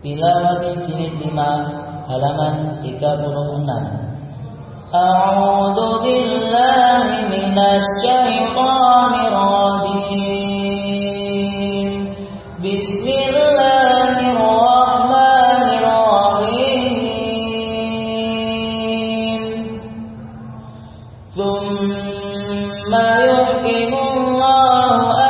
Tilawat jilid 5 halaman 36 A'udzu billahi minasy syaithanir rajim Bismillahirrahmanirrahim Thumma yuhkimullahu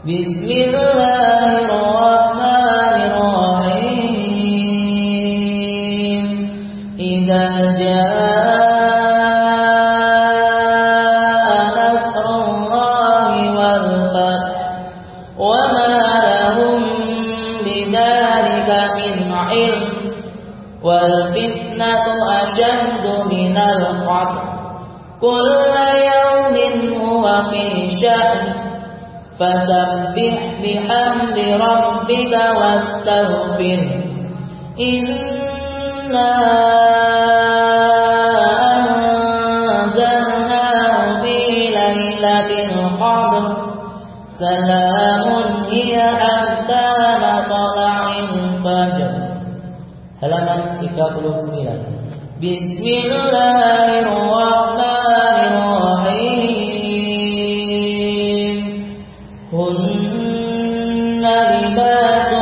Bismillahirrahmanirrahim Idza jaa nasrullahi wal fath wa ma lahum bidzalika min ilm wal fitnatu ashaddu minal qatl kulla yawmin huwa fi sha'n فسبح بحمد ربك واستغفر إنا أنزلناه في ليلة القدر. سلام هي حتى مطلع الفجر. Halaman 39 Bismillahirrahmanirrahim. لباس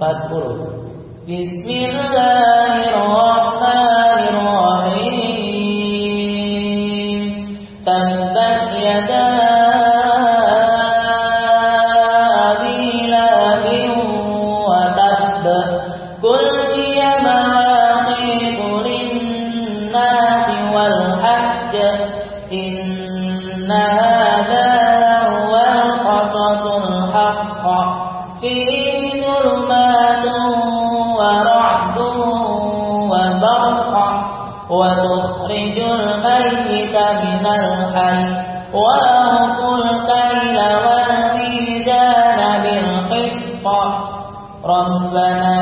قد قرب بسم الله الرحمن الرحيم. تبت يدا أبي لهب قل هي مواقيت للناس والحج. إنها البرق وتخرج الميت من الحي وأوفوا الكيل والميزان بالقسط. ربنا